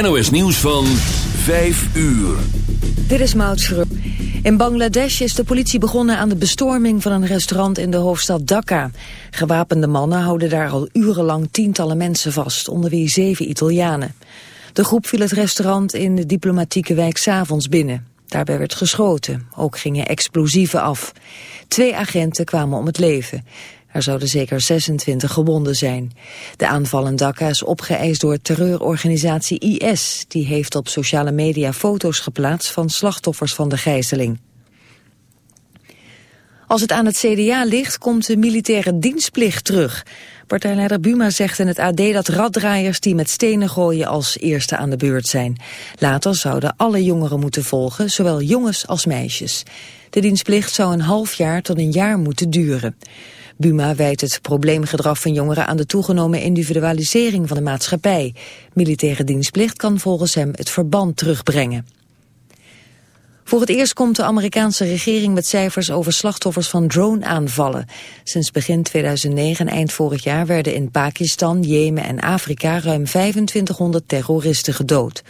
NOS nieuws van 5 uur. Dit is Maud In Bangladesh is de politie begonnen aan de bestorming van een restaurant in de hoofdstad Dhaka. Gewapende mannen houden daar al urenlang tientallen mensen vast, onder wie zeven Italianen. De groep viel het restaurant in de diplomatieke wijk s'avonds binnen. Daarbij werd geschoten, ook gingen explosieven af. Twee agenten kwamen om het leven. Er zouden zeker 26 gewonden zijn. De aanval in Dhaka is opgeëist door terreurorganisatie IS. Die heeft op sociale media foto's geplaatst van slachtoffers van de gijzeling. Als het aan het CDA ligt, komt de militaire dienstplicht terug. Partijleider Buma zegt in het AD dat raddraaiers die met stenen gooien als eerste aan de beurt zijn. Later zouden alle jongeren moeten volgen, zowel jongens als meisjes. De dienstplicht zou een half jaar tot een jaar moeten duren. Buma wijt het probleemgedrag van jongeren aan de toegenomen individualisering van de maatschappij. Militaire dienstplicht kan volgens hem het verband terugbrengen. Voor het eerst komt de Amerikaanse regering met cijfers over slachtoffers van drone-aanvallen. Sinds begin 2009 en eind vorig jaar werden in Pakistan, Jemen en Afrika ruim 2500 terroristen gedood.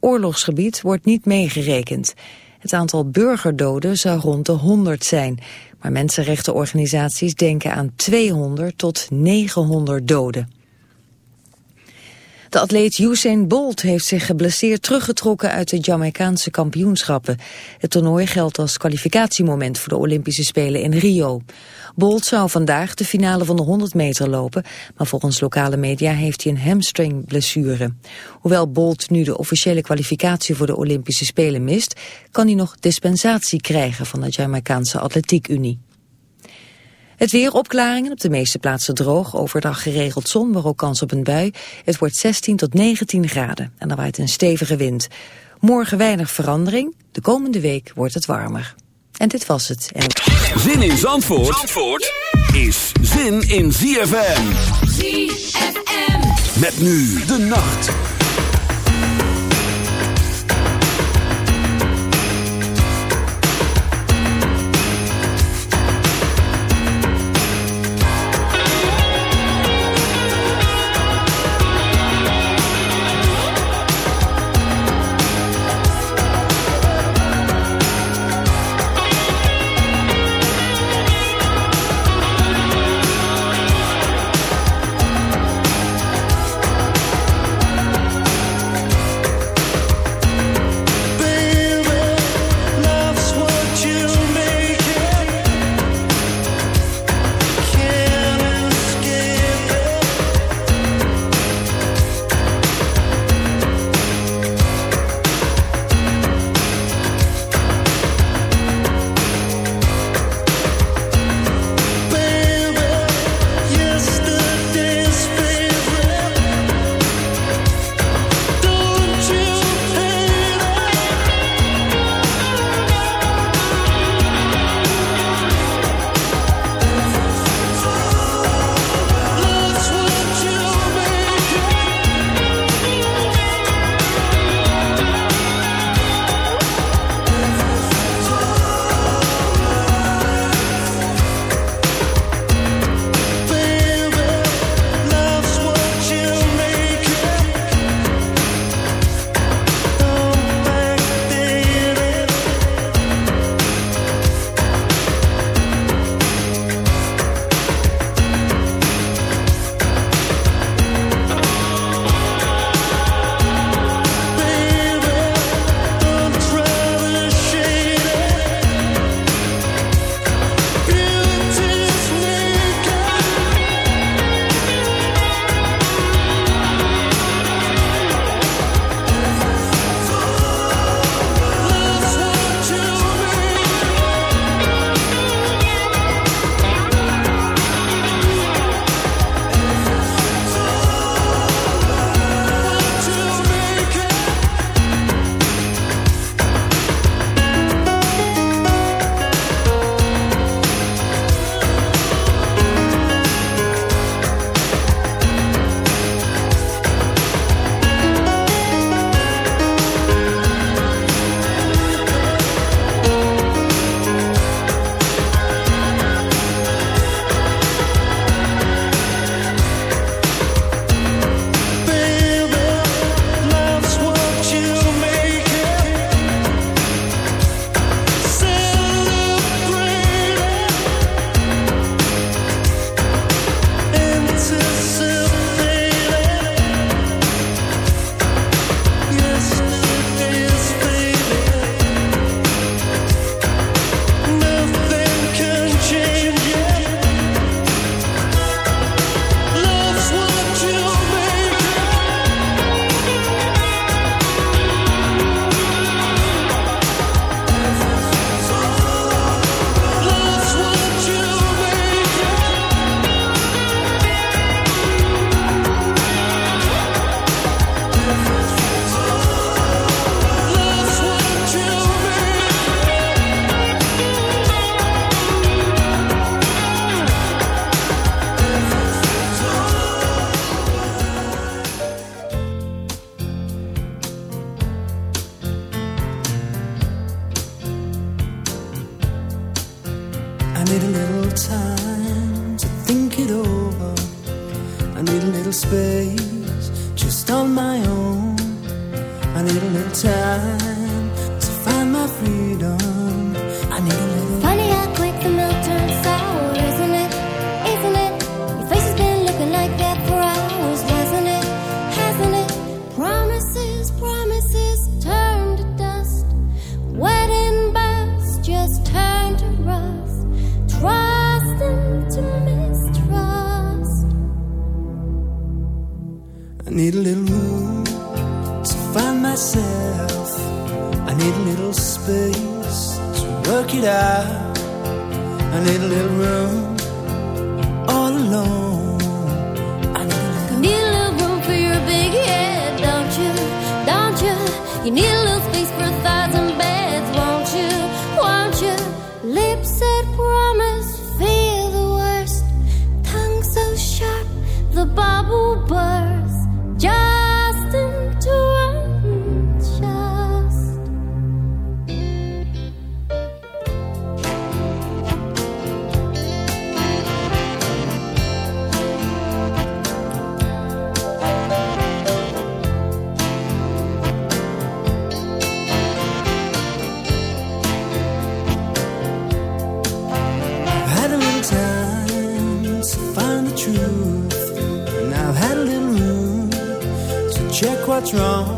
Oorlogsgebied wordt niet meegerekend. Het aantal burgerdoden zou rond de 100 zijn. Maar mensenrechtenorganisaties denken aan 200 tot 900 doden. De atleet Usain Bolt heeft zich geblesseerd teruggetrokken uit de Jamaicaanse kampioenschappen. Het toernooi geldt als kwalificatiemoment voor de Olympische Spelen in Rio. Bolt zou vandaag de finale van de 100 meter lopen, maar volgens lokale media heeft hij een hamstringblessure. Hoewel Bolt nu de officiële kwalificatie voor de Olympische Spelen mist, kan hij nog dispensatie krijgen van de Jamaicaanse Atletiek Unie. Het weer opklaringen, op de meeste plaatsen droog. Overdag geregeld zon, maar ook kans op een bui. Het wordt 16 tot 19 graden en dan waait een stevige wind. Morgen weinig verandering, de komende week wordt het warmer. En dit was het. En... Zin in Zandvoort, Zandvoort is zin in ZFM. ZFM. Met nu de nacht. What's wrong.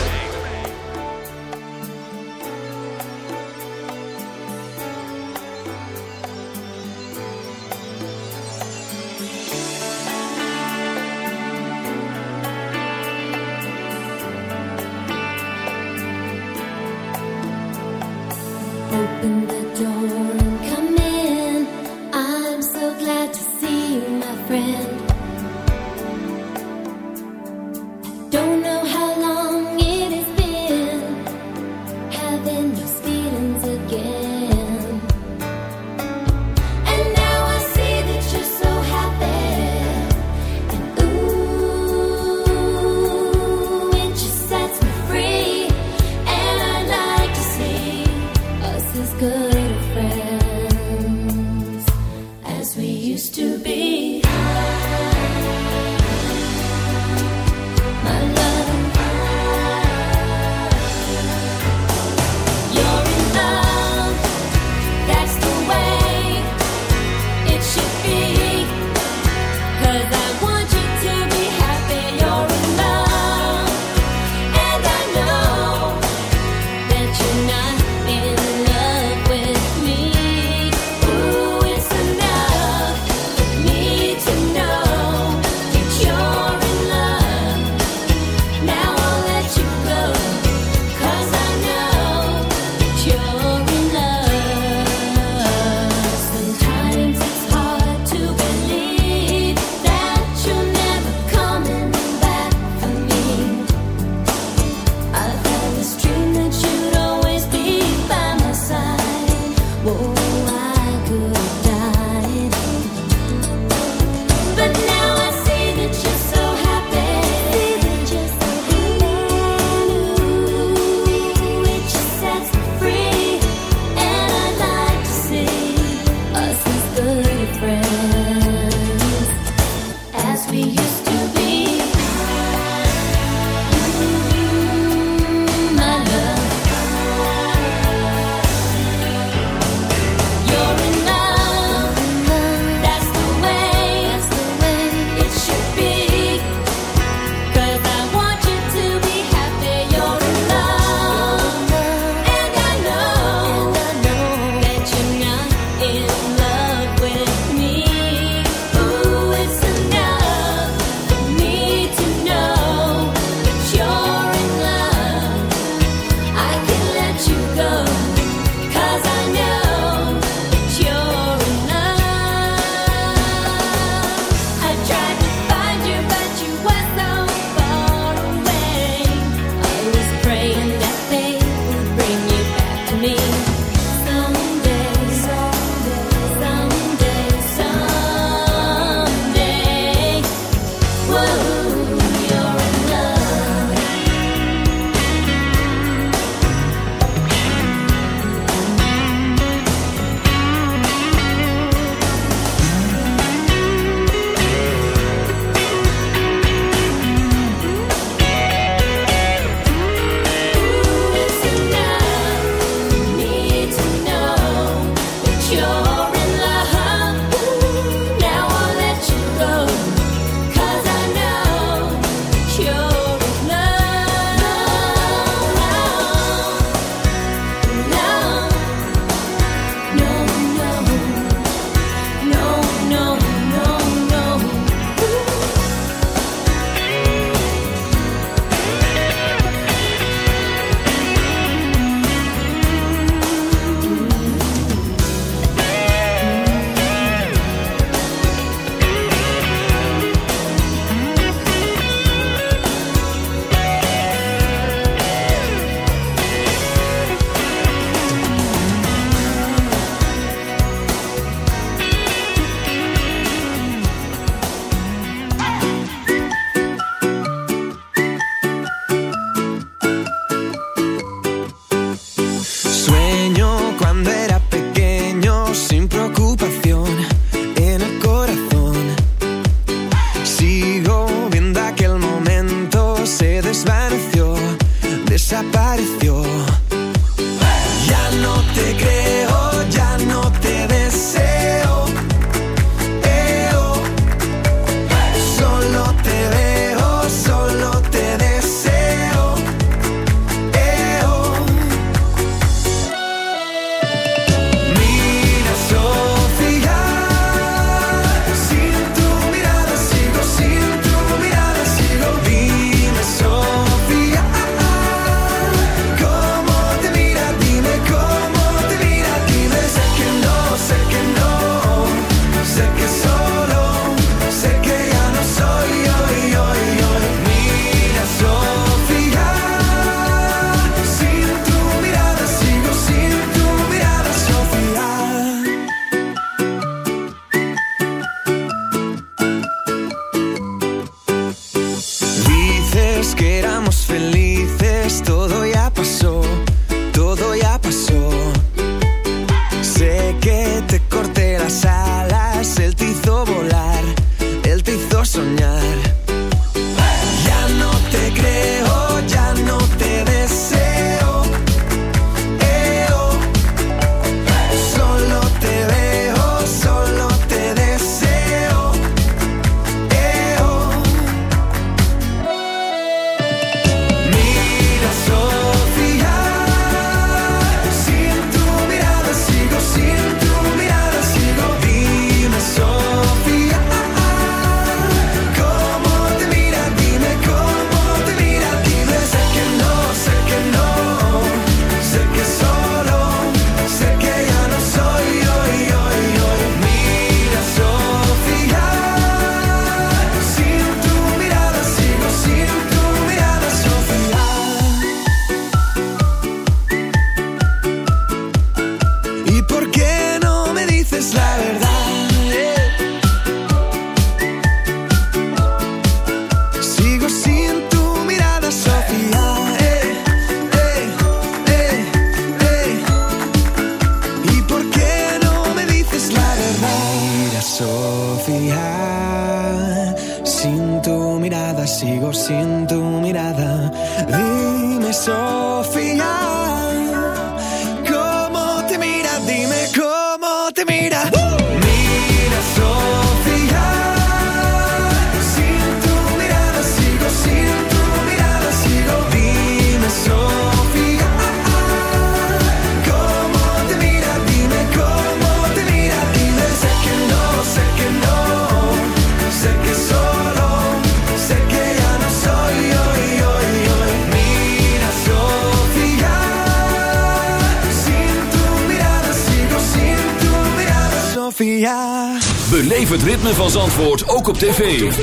Sophia. Beleef het ritme van Zandvoort ook op tv.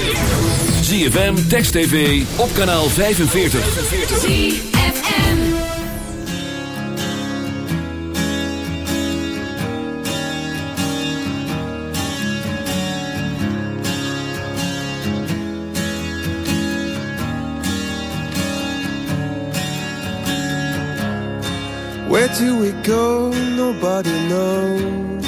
ZFM, Text TV, op kanaal 45. ZFM. Where do we go? Nobody knows.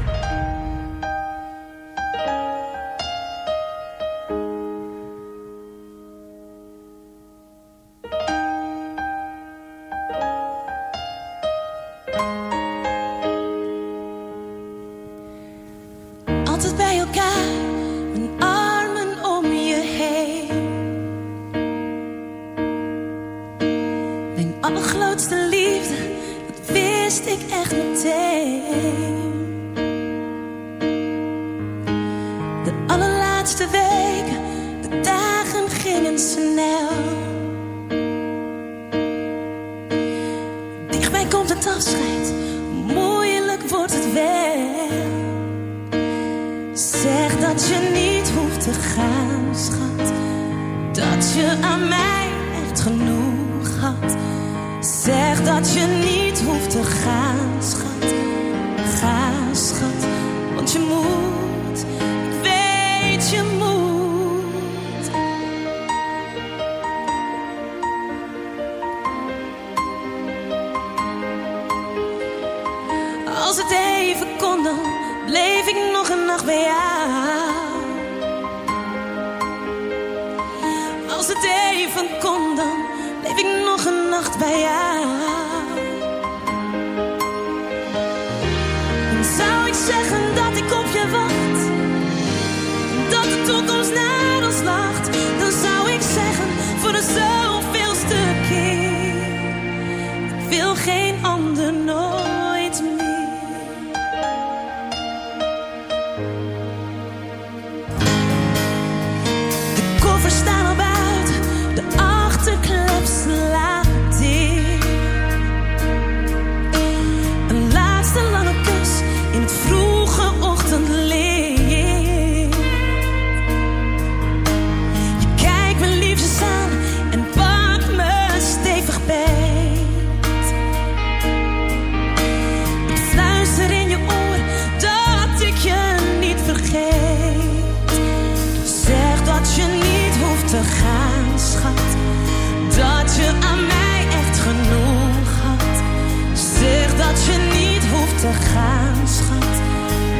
dat je niet hoeft te gaan, schat.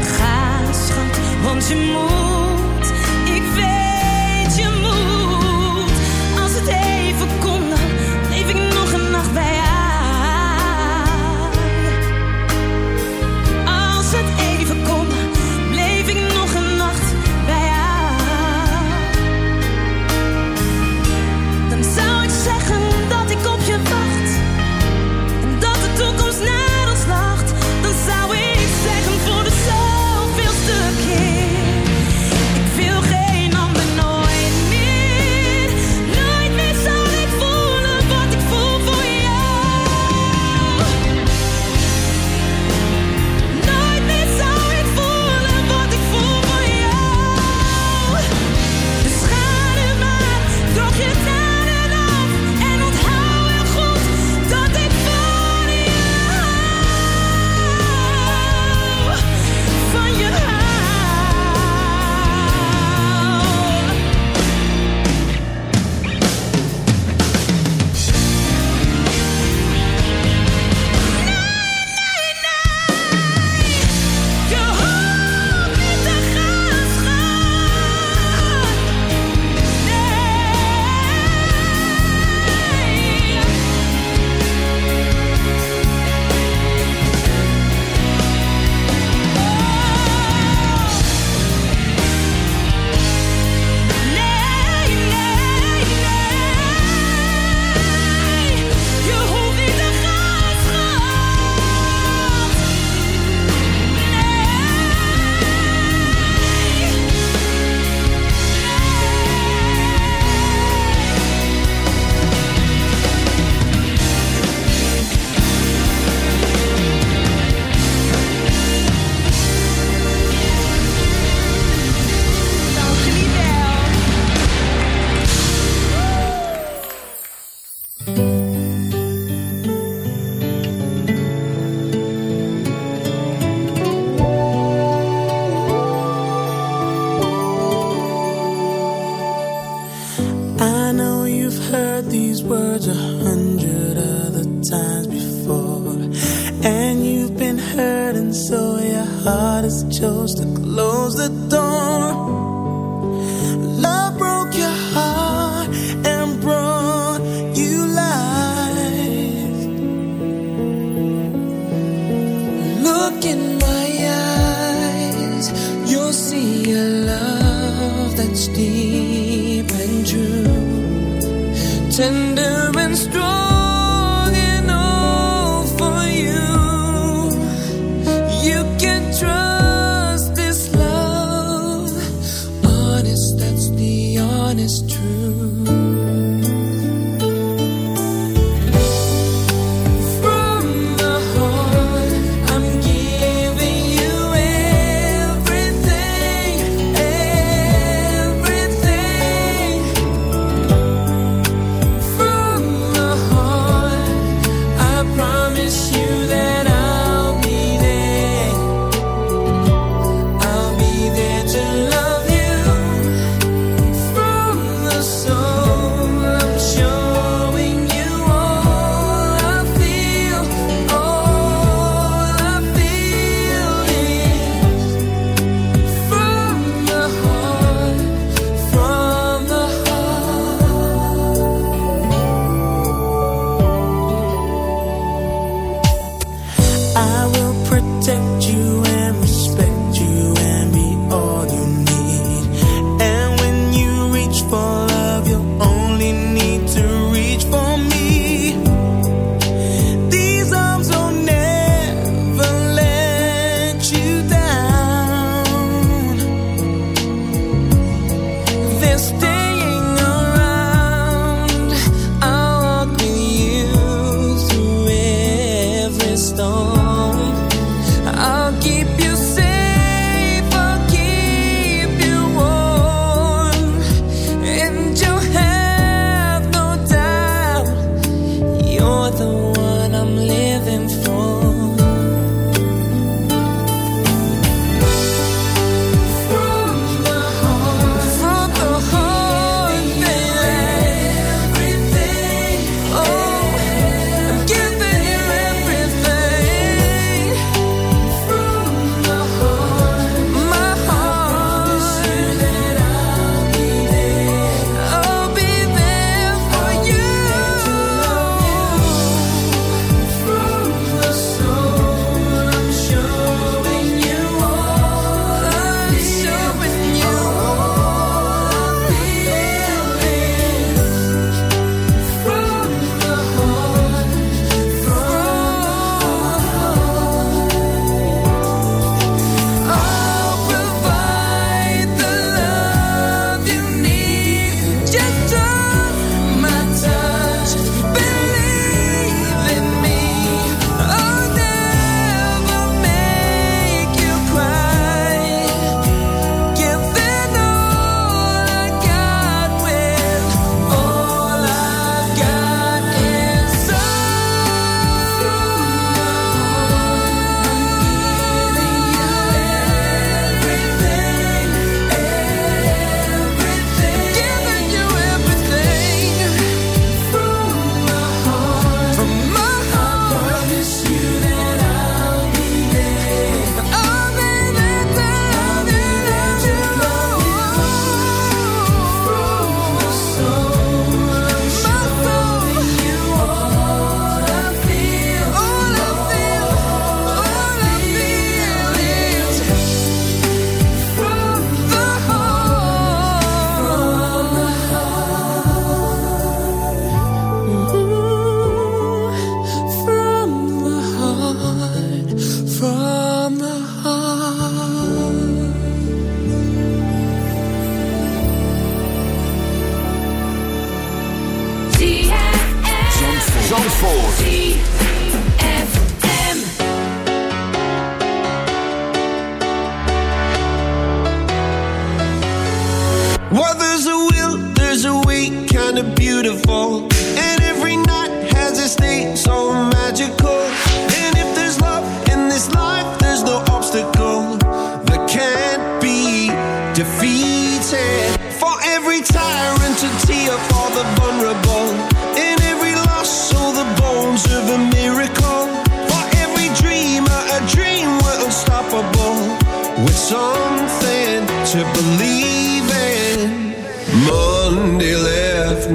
Ga, schat, want je moet.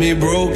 me broken